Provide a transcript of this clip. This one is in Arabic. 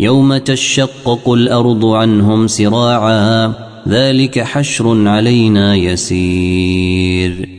يوم تشقق الأرض عنهم سراعا ذلك حشر علينا يسير.